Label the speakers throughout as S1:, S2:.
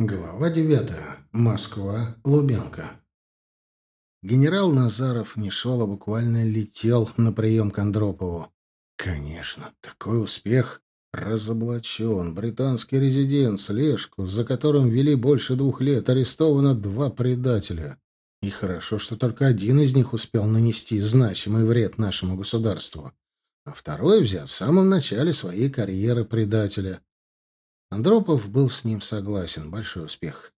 S1: Глава девятая. Москва. Лубянка. Генерал Назаров не шел, а буквально летел на прием к Андропову. Конечно, такой успех. Разоблачен. Британский резидент, слежку, за которым вели больше двух лет, арестовано два предателя. И хорошо, что только один из них успел нанести значимый вред нашему государству, а второй взят в самом начале своей карьеры предателя. Андропов был с ним согласен. Большой успех.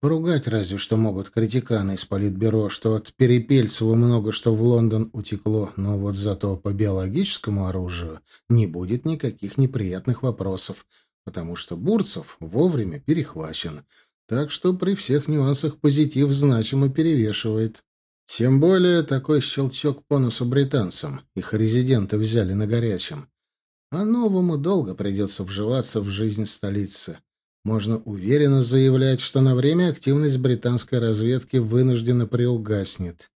S1: Поругать разве что могут критиканы из политбюро, что от Перепельцева много что в Лондон утекло, но вот зато по биологическому оружию не будет никаких неприятных вопросов, потому что Бурцев вовремя перехвачен. Так что при всех нюансах позитив значимо перевешивает. Тем более такой щелчок по носу британцам. Их резиденты взяли на горячем. А новому долго придется вживаться в жизнь столицы. Можно уверенно заявлять, что на время активность британской разведки вынуждена приугаснет.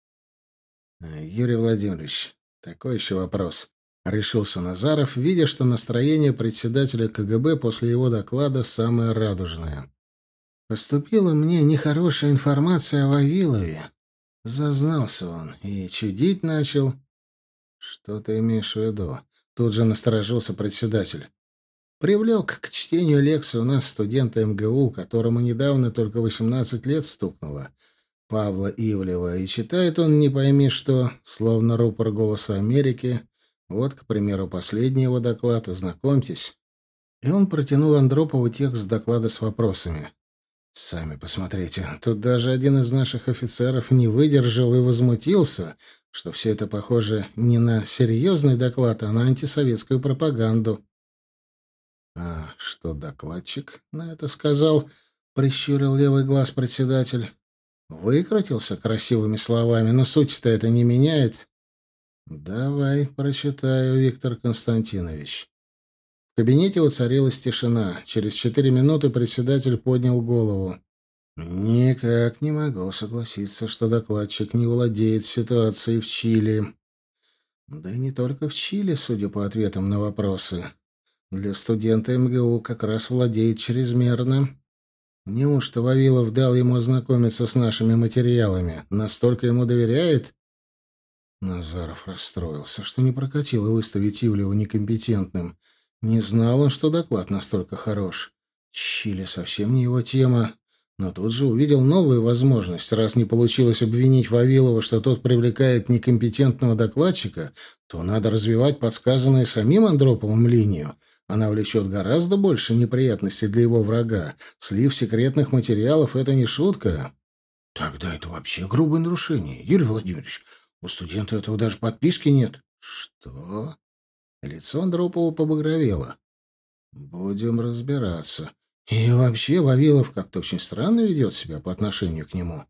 S1: Э, Юрий Владимирович, такой еще вопрос. Решился Назаров, видя, что настроение председателя КГБ после его доклада самое радужное. Поступила мне нехорошая информация о Вавилове. Зазнался он и чудить начал. Что ты имеешь в виду? Тут же насторожился председатель. Привлек к чтению лекции у нас студента МГУ, которому недавно только 18 лет стукнуло, Павла Ивлева, и читает он не пойми что, словно рупор «Голоса Америки». Вот, к примеру, последний его доклад, ознакомьтесь. И он протянул Андропову текст доклада с вопросами. Сами посмотрите, тут даже один из наших офицеров не выдержал и возмутился, что все это похоже не на серьезный доклад, а на антисоветскую пропаганду. — А что докладчик на это сказал? — прищурил левый глаз председатель. Выкрутился красивыми словами, но суть-то это не меняет. — Давай прочитаю, Виктор Константинович. В кабинете воцарилась тишина. Через четыре минуты председатель поднял голову. Никак не могу согласиться, что докладчик не владеет ситуацией в Чили. Да и не только в Чили, судя по ответам на вопросы. Для студента МГУ как раз владеет чрезмерно. Неужто Вавилов дал ему ознакомиться с нашими материалами? Настолько ему доверяет? Назаров расстроился, что не прокатило выставить Ивлева некомпетентным. Не знал он, что доклад настолько хорош. Чили совсем не его тема. Но тут же увидел новую возможность. Раз не получилось обвинить Вавилова, что тот привлекает некомпетентного докладчика, то надо развивать подсказанную самим Андроповым линию. Она влечет гораздо больше неприятностей для его врага. Слив секретных материалов — это не шутка. Тогда это вообще грубое нарушение, Юрий Владимирович. У студента этого даже подписки нет. Что? Лицо Андропова побагровело. Будем разбираться. И вообще Вавилов как-то очень странно ведет себя по отношению к нему.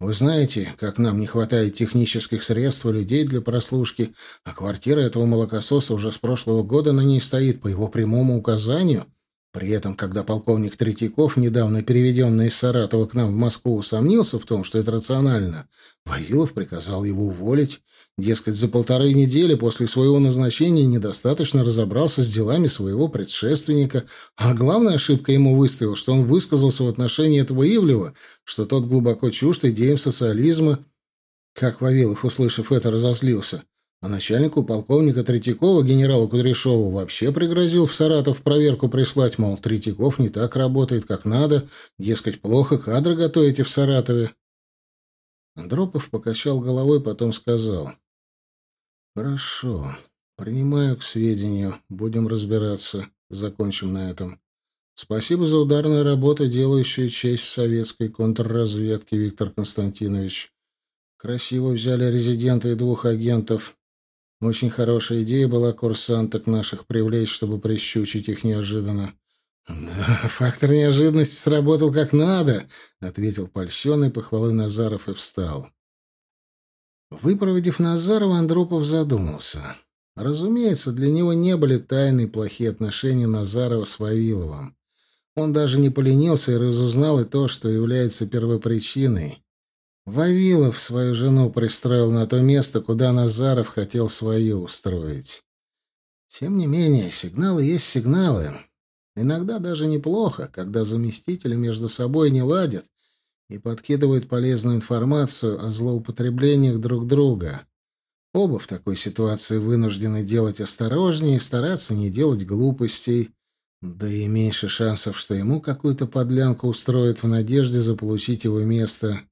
S1: Вы знаете, как нам не хватает технических средств и людей для прослушки, а квартира этого молокососа уже с прошлого года на ней стоит по его прямому указанию — при этом, когда полковник Третьяков, недавно переведенный из Саратова к нам в Москву, усомнился в том, что это рационально, Вавилов приказал его уволить. Дескать, за полторы недели после своего назначения недостаточно разобрался с делами своего предшественника, а главная ошибка ему выставил, что он высказался в отношении этого Ивлева, что тот глубоко чужд идеям социализма. Как Вавилов, услышав это, разозлился. А начальнику полковника Третьякова, генералу Кудряшову, вообще пригрозил в Саратов проверку прислать, мол, Третьяков не так работает, как надо, дескать, плохо кадры готовите в Саратове. Андропов покачал головой, потом сказал. «Хорошо, принимаю к сведению, будем разбираться, закончим на этом. Спасибо за ударную работу, делающую честь советской контрразведки, Виктор Константинович. Красиво взяли резидента и двух агентов». Очень хорошая идея была курсанток наших привлечь, чтобы прищучить их неожиданно. «Да, фактор неожиданности сработал как надо», — ответил польщенный похвалы Назаров и встал. Выпроводив Назарова, Андропов задумался. Разумеется, для него не были тайны плохие отношения Назарова с Вавиловым. Он даже не поленился и разузнал и то, что является первопричиной. Вавилов свою жену пристроил на то место, куда Назаров хотел свою устроить. Тем не менее, сигналы есть сигналы. Иногда даже неплохо, когда заместители между собой не ладят и подкидывают полезную информацию о злоупотреблениях друг друга. Оба в такой ситуации вынуждены делать осторожнее и стараться не делать глупостей, да и меньше шансов, что ему какую-то подлянку устроят в надежде заполучить его место.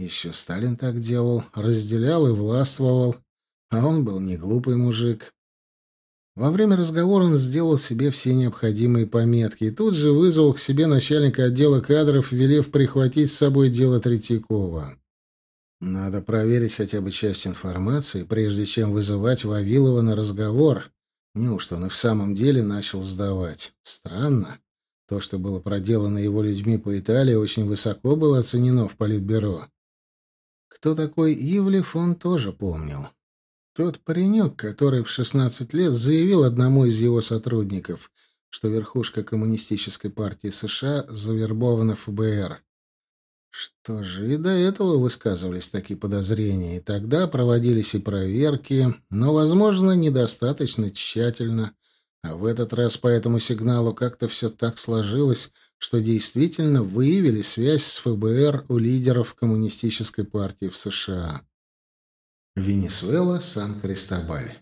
S1: Еще Сталин так делал, разделял и властвовал, а он был не глупый мужик. Во время разговора он сделал себе все необходимые пометки и тут же вызвал к себе начальника отдела кадров, велев прихватить с собой дело Третьякова. Надо проверить хотя бы часть информации, прежде чем вызывать Вавилова на разговор. Неужто он и в самом деле начал сдавать? Странно. То, что было проделано его людьми по Италии, очень высоко было оценено в Политбюро. Кто такой Ивлев, он тоже помнил. Тот паренек, который в 16 лет заявил одному из его сотрудников, что верхушка коммунистической партии США завербована ФБР. Что же, и до этого высказывались такие подозрения, и тогда проводились и проверки, но, возможно, недостаточно тщательно. А в этот раз по этому сигналу как-то все так сложилось, что действительно выявили связь с ФБР у лидеров коммунистической партии в США. Венесуэла, Сан-Кристобаль.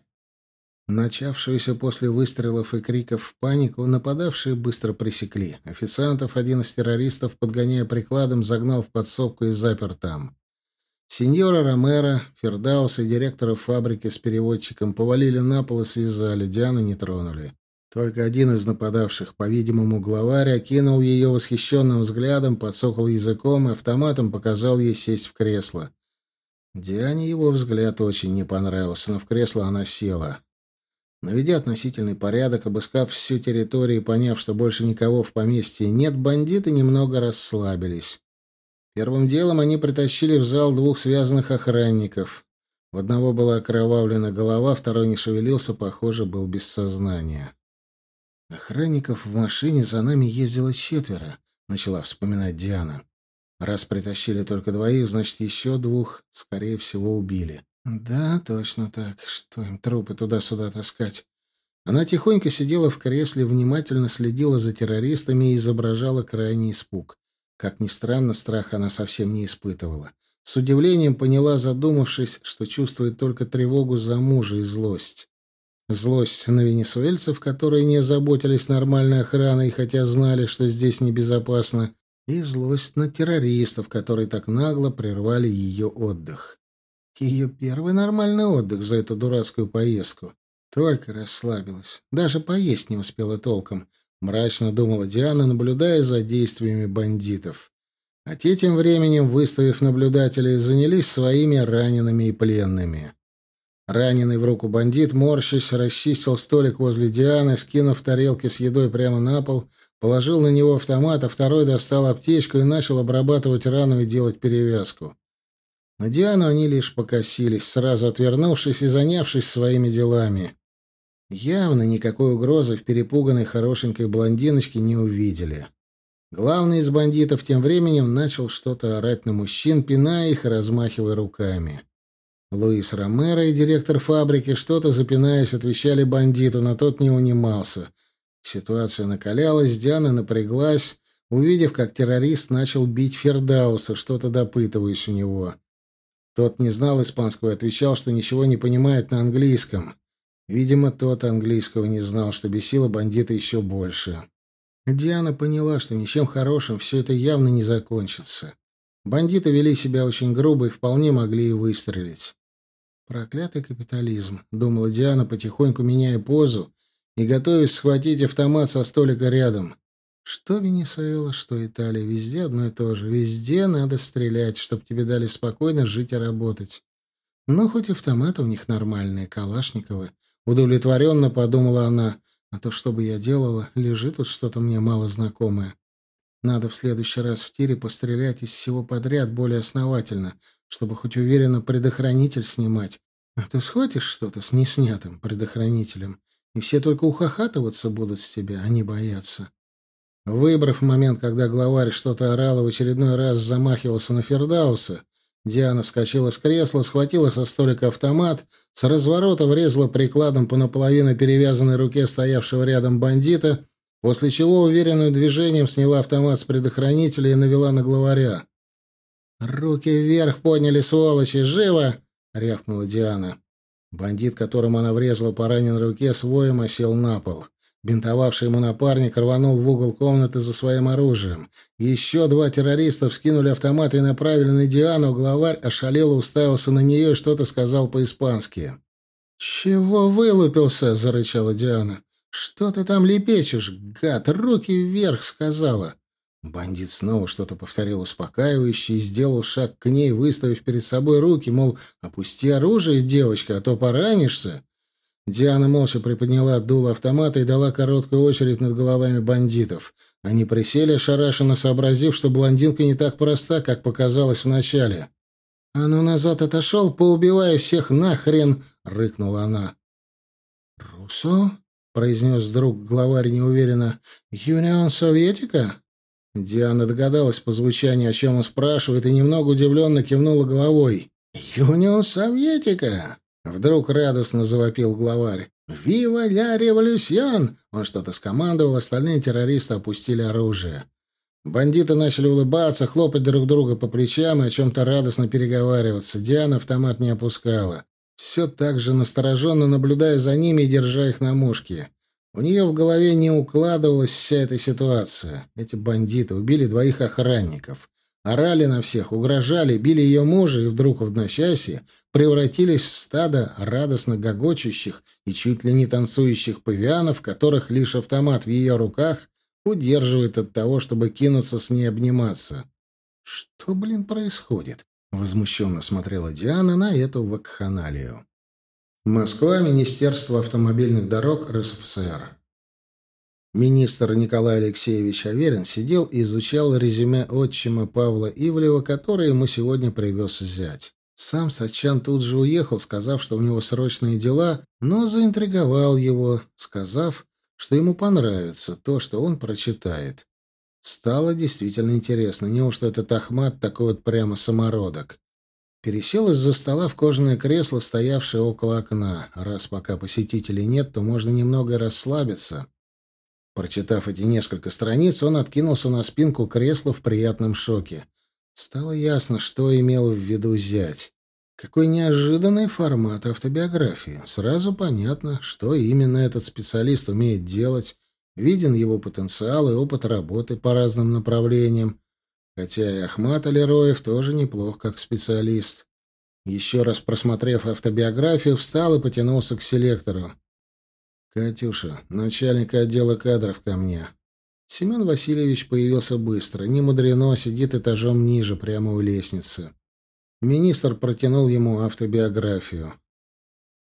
S1: Начавшуюся после выстрелов и криков панику нападавшие быстро пресекли. Официантов один из террористов, подгоняя прикладом, загнал в подсобку и запер там. Сеньора Ромеро, Фердаус и директора фабрики с переводчиком повалили на пол и связали, Диану не тронули. Только один из нападавших, по-видимому, главарь, окинул ее восхищенным взглядом, подсокал языком и автоматом показал ей сесть в кресло. Диане его взгляд очень не понравился, но в кресло она села. Наведя относительный порядок, обыскав всю территорию и поняв, что больше никого в поместье нет, бандиты немного расслабились. Первым делом они притащили в зал двух связанных охранников. В одного была окровавлена голова, второй не шевелился, похоже, был без сознания. «Охранников в машине за нами ездило четверо», — начала вспоминать Диана. «Раз притащили только двоих, значит, еще двух, скорее всего, убили. Да, точно так. Что им трупы туда-сюда таскать? Она тихонько сидела в кресле, внимательно следила за террористами и изображала крайний испуг. Как ни странно, страха она совсем не испытывала. С удивлением поняла, задумавшись, что чувствует только тревогу за мужа и злость. Злость на венесуэльцев, которые не заботились нормальной охраной, хотя знали, что здесь небезопасно, и злость на террористов, которые так нагло прервали ее отдых. Ее первый нормальный отдых за эту дурацкую поездку. Только расслабилась. Даже поесть не успела толком. Мрачно думала Диана, наблюдая за действиями бандитов. А те тем временем, выставив наблюдателей, занялись своими ранеными и пленными. Раненый в руку бандит, морщась, расчистил столик возле Дианы, скинув тарелки с едой прямо на пол, положил на него автомат, а второй достал аптечку и начал обрабатывать рану и делать перевязку. На Диану они лишь покосились, сразу отвернувшись и занявшись своими делами. Явно никакой угрозы в перепуганной хорошенькой блондиночке не увидели. Главный из бандитов тем временем начал что-то орать на мужчин, пиная их и размахивая руками. Луис Ромеро и директор фабрики, что-то запинаясь, отвечали бандиту, но тот не унимался. Ситуация накалялась, Диана напряглась, увидев, как террорист начал бить Фердауса, что-то допытываясь у него. Тот не знал испанского и отвечал, что ничего не понимает на английском. Видимо, тот английского не знал, что бесило бандита еще больше. Диана поняла, что ничем хорошим все это явно не закончится. Бандиты вели себя очень грубо и вполне могли и выстрелить. «Проклятый капитализм», — думала Диана, потихоньку меняя позу и готовясь схватить автомат со столика рядом. Что Венесуэла, что Италия, везде одно и то же. Везде надо стрелять, чтобы тебе дали спокойно жить и работать. Но хоть автоматы у них нормальные, Калашниковы. Удовлетворенно подумала она. А то, что бы я делала, лежит тут что-то мне мало знакомое. Надо в следующий раз в тире пострелять из всего подряд более основательно, чтобы хоть уверенно предохранитель снимать. А то схватишь что-то с неснятым предохранителем, и все только ухахатываться будут с тебя, а не бояться. Выбрав момент, когда главарь что-то орал и в очередной раз замахивался на Фердауса, Диана вскочила с кресла, схватила со столика автомат, с разворота врезала прикладом по наполовину перевязанной руке стоявшего рядом бандита после чего уверенным движением сняла автомат с предохранителя и навела на главаря. «Руки вверх подняли, сволочи! Живо!» — рявкнула Диана. Бандит, которому она врезала по раненой руке, своем осел на пол. Бинтовавший ему напарник рванул в угол комнаты за своим оружием. Еще два террориста вскинули автоматы и направили на Диану. Главарь ошалело уставился на нее и что-то сказал по-испански. «Чего вылупился?» — зарычала Диана. «Что ты там лепечешь, гад? Руки вверх!» — сказала. Бандит снова что-то повторил успокаивающе и сделал шаг к ней, выставив перед собой руки, мол, опусти оружие, девочка, а то поранишься. Диана молча приподняла дуло автомата и дала короткую очередь над головами бандитов. Они присели, ошарашенно сообразив, что блондинка не так проста, как показалось вначале. «А ну назад отошел, поубивая всех нахрен!» — рыкнула она. «Руссо?» — произнес вдруг главарь неуверенно. «Юнион Советика?» Диана догадалась по звучанию, о чем он спрашивает, и немного удивленно кивнула головой. «Юнион Советика!» Вдруг радостно завопил главарь. «Вива ля революцион!» Он что-то скомандовал, остальные террористы опустили оружие. Бандиты начали улыбаться, хлопать друг друга по плечам и о чем-то радостно переговариваться. Диана автомат не опускала. Все так же настороженно наблюдая за ними и держа их на мушке. У нее в голове не укладывалась вся эта ситуация. Эти бандиты убили двоих охранников. Орали на всех, угрожали, били ее мужа и вдруг в одночасье превратились в стадо радостно гогочущих и чуть ли не танцующих павианов, которых лишь автомат в ее руках удерживает от того, чтобы кинуться с ней обниматься. «Что, блин, происходит?» — возмущенно смотрела Диана на эту вакханалию. Москва, Министерство автомобильных дорог РСФСР. Министр Николай Алексеевич Аверин сидел и изучал резюме отчима Павла Ивлева, которое ему сегодня привез зять. Сам Сачан тут же уехал, сказав, что у него срочные дела, но заинтриговал его, сказав, что ему понравится то, что он прочитает. Стало действительно интересно, неужто этот Ахмат такой вот прямо самородок? Пересел из-за стола в кожаное кресло, стоявшее около окна. Раз пока посетителей нет, то можно немного расслабиться. Прочитав эти несколько страниц, он откинулся на спинку кресла в приятном шоке. Стало ясно, что имел в виду зять. Какой неожиданный формат автобиографии. Сразу понятно, что именно этот специалист умеет делать. Виден его потенциал и опыт работы по разным направлениям. Хотя и Ахмат Алироев тоже неплох как специалист. Еще раз просмотрев автобиографию, встал и потянулся к селектору. «Катюша, начальник отдела кадров ко мне». Семен Васильевич появился быстро. Не мудрено, сидит этажом ниже, прямо у лестницы. Министр протянул ему автобиографию.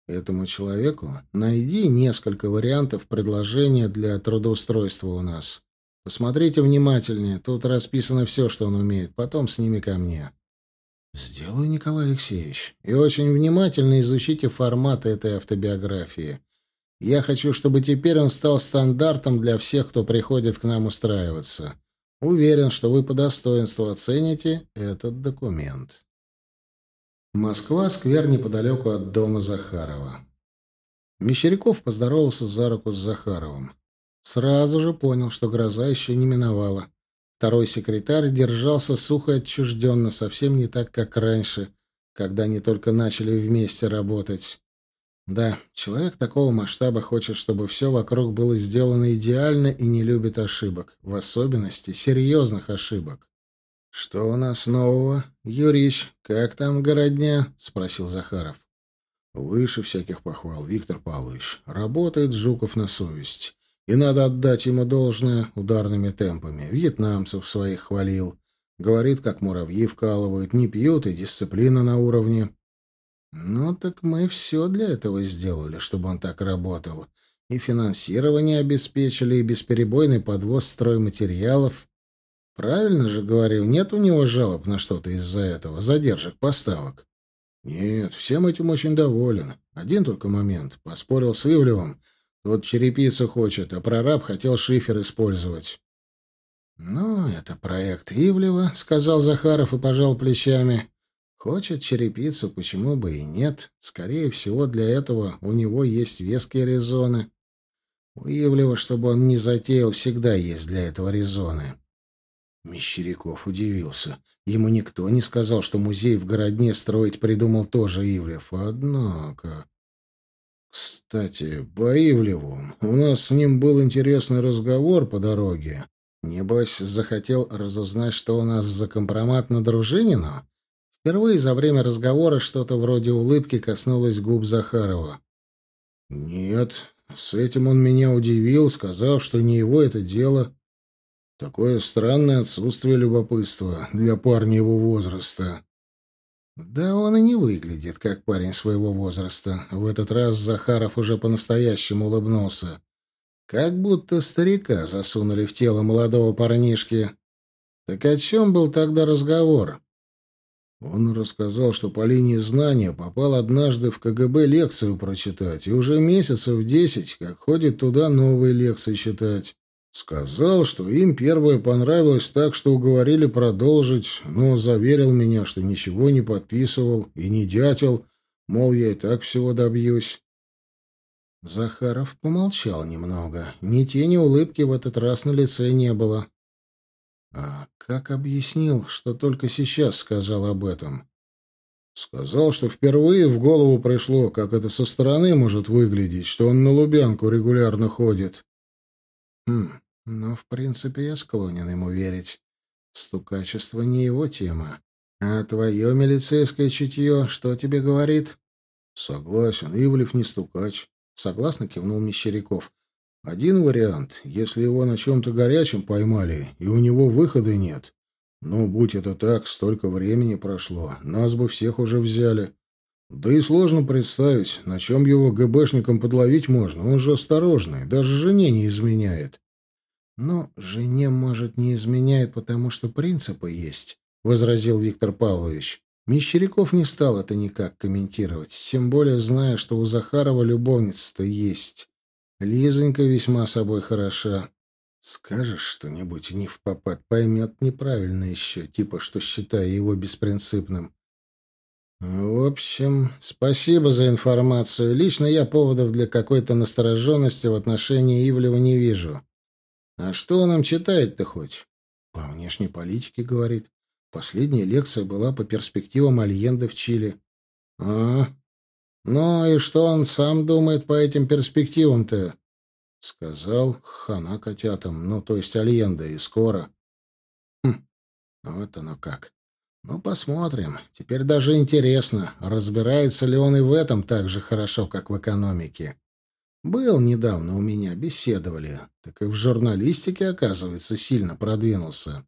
S1: Этому человеку найди несколько вариантов предложения для трудоустройства у нас. Посмотрите внимательнее, тут расписано все, что он умеет. Потом сними ко мне. Сделаю, Николай Алексеевич. И очень внимательно изучите формат этой автобиографии. Я хочу, чтобы теперь он стал стандартом для всех, кто приходит к нам устраиваться. Уверен, что вы по достоинству оцените этот документ. Москва, сквер неподалеку от дома Захарова. Мещеряков поздоровался за руку с Захаровым. Сразу же понял, что гроза еще не миновала. Второй секретарь держался сухо и отчужденно, совсем не так, как раньше, когда они только начали вместе работать. Да, человек такого масштаба хочет, чтобы все вокруг было сделано идеально и не любит ошибок, в особенности серьезных ошибок. «Что у нас нового? Юрич, как там городня?» — спросил Захаров. «Выше всяких похвал, Виктор Павлович. Работает Жуков на совесть. И надо отдать ему должное ударными темпами. Вьетнамцев своих хвалил. Говорит, как муравьи вкалывают, не пьют и дисциплина на уровне. Ну так мы все для этого сделали, чтобы он так работал. И финансирование обеспечили, и бесперебойный подвоз стройматериалов. Правильно же говорил, нет у него жалоб на что-то из-за этого, задержек поставок. Нет, всем этим очень доволен. Один только момент. Поспорил с Ивлевым — вот черепицу хочет, а прораб хотел шифер использовать. «Ну, это проект Ивлева», — сказал Захаров и пожал плечами. «Хочет черепицу, почему бы и нет? Скорее всего, для этого у него есть веские резоны. У Ивлева, чтобы он не затеял, всегда есть для этого резоны. Мещеряков удивился. Ему никто не сказал, что музей в городне строить придумал тоже Ивлев. Однако... Кстати, по Ивлеву. У нас с ним был интересный разговор по дороге. Небось, захотел разузнать, что у нас за компромат на Дружинину? Впервые за время разговора что-то вроде улыбки коснулось губ Захарова. «Нет, с этим он меня удивил, сказав, что не его это дело. Такое странное отсутствие любопытства для парня его возраста». «Да он и не выглядит, как парень своего возраста. В этот раз Захаров уже по-настоящему улыбнулся. Как будто старика засунули в тело молодого парнишки. Так о чем был тогда разговор?» Он рассказал, что по линии знания попал однажды в КГБ лекцию прочитать, и уже месяцев десять, как ходит туда новые лекции читать. Сказал, что им первое понравилось так, что уговорили продолжить, но заверил меня, что ничего не подписывал и не дятел, мол, я и так всего добьюсь. Захаров помолчал немного. Ни тени улыбки в этот раз на лице не было. А как объяснил, что только сейчас сказал об этом? Сказал, что впервые в голову пришло, как это со стороны может выглядеть, что он на Лубянку регулярно ходит. Хм, ну, в принципе, я склонен ему верить. Стукачество не его тема. А твое милицейское чутье что тебе говорит? Согласен, Ивлев не стукач. Согласно кивнул Мещеряков. Один вариант, если его на чем-то горячем поймали, и у него выхода нет. Ну, будь это так, столько времени прошло, нас бы всех уже взяли. Да и сложно представить, на чем его ГБшникам подловить можно, он же осторожный, даже жене не изменяет. Но жене, может, не изменяет, потому что принципы есть, — возразил Виктор Павлович. Мещеряков не стал это никак комментировать, тем более зная, что у Захарова любовница-то есть. Лизонька весьма собой хороша. Скажешь что-нибудь не в попад, поймет неправильно еще, типа, что считая его беспринципным. В общем, спасибо за информацию. Лично я поводов для какой-то настороженности в отношении Ивлева не вижу. А что он нам читает-то хоть? По внешней политике, говорит. Последняя лекция была по перспективам Альенды в Чили. А, «Ну и что он сам думает по этим перспективам-то?» Сказал хана котятам, ну, то есть Альенда, и скоро. Хм, вот оно как. Ну, посмотрим. Теперь даже интересно, разбирается ли он и в этом так же хорошо, как в экономике. Был недавно у меня, беседовали. Так и в журналистике, оказывается, сильно продвинулся.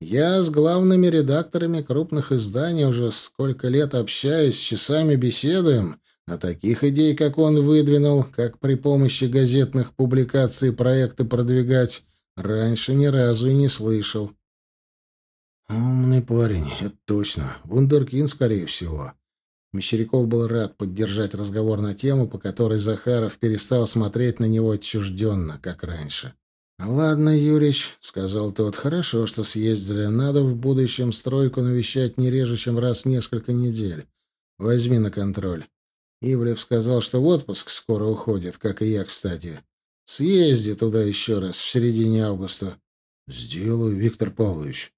S1: Я с главными редакторами крупных изданий уже сколько лет общаюсь, часами беседуем, а таких идей, как он выдвинул, как при помощи газетных публикаций проекты продвигать, раньше ни разу и не слышал. Умный парень, это точно. Вундеркин, скорее всего. Мещеряков был рад поддержать разговор на тему, по которой Захаров перестал смотреть на него отчужденно, как раньше. «Ладно, Юрич», — сказал тот, — «хорошо, что съездили. Надо в будущем стройку навещать не реже, чем раз в несколько недель. Возьми на контроль». Ивлев сказал, что в отпуск скоро уходит, как и я, кстати. «Съезди туда еще раз, в середине августа». «Сделаю, Виктор Павлович».